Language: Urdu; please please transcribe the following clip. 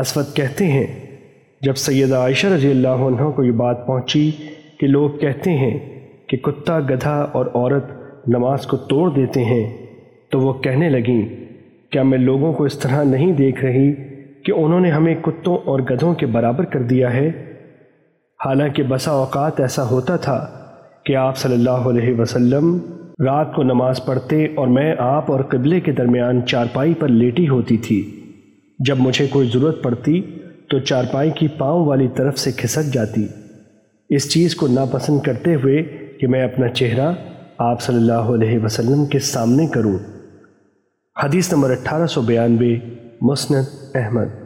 اسود کہتے ہیں۔ جب سیدہ عائشہ رضی اللہ عنہ کو یہ بات پہنچی کہ لوگ کہتے ہیں کہ کتا گدھا اور عورت نماز کو توڑ دیتے ہیں، تو وہ کہنے لگیں، کیا میں لوگوں کو اس طرح نہیں دیکھ رہی کہ انہوں نے ہمیں کتوں اور گدھوں کے برابر کر دیا ہے؟ حالانکہ بسا اوقات ایسا ہوتا تھا کہ آپ صلی اللہ علیہ وسلم رات کو نماز پڑھتے اور میں آپ اور قبلے کے درمیان چارپائی پر لیٹی ہوتی تھی۔ جب مجھے کوئی ضرورت پڑتی تو چارپائی کی پاؤں والی طرف سے کھسک جاتی۔ اس چیز کو ناپسند کرتے ہوئے کہ میں اپنا چہرہ آپ صلی اللہ علیہ وسلم کے سامنے کروں۔ حدیث نمبر اٹھارہ سو بیانوے، مسند احمد۔